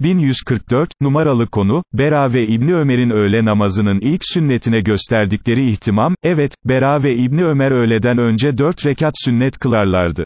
1144, numaralı konu, Bera ve İbni Ömer'in öğle namazının ilk sünnetine gösterdikleri ihtimam, evet, Bera ve İbni Ömer öğleden önce dört rekat sünnet kılarlardı.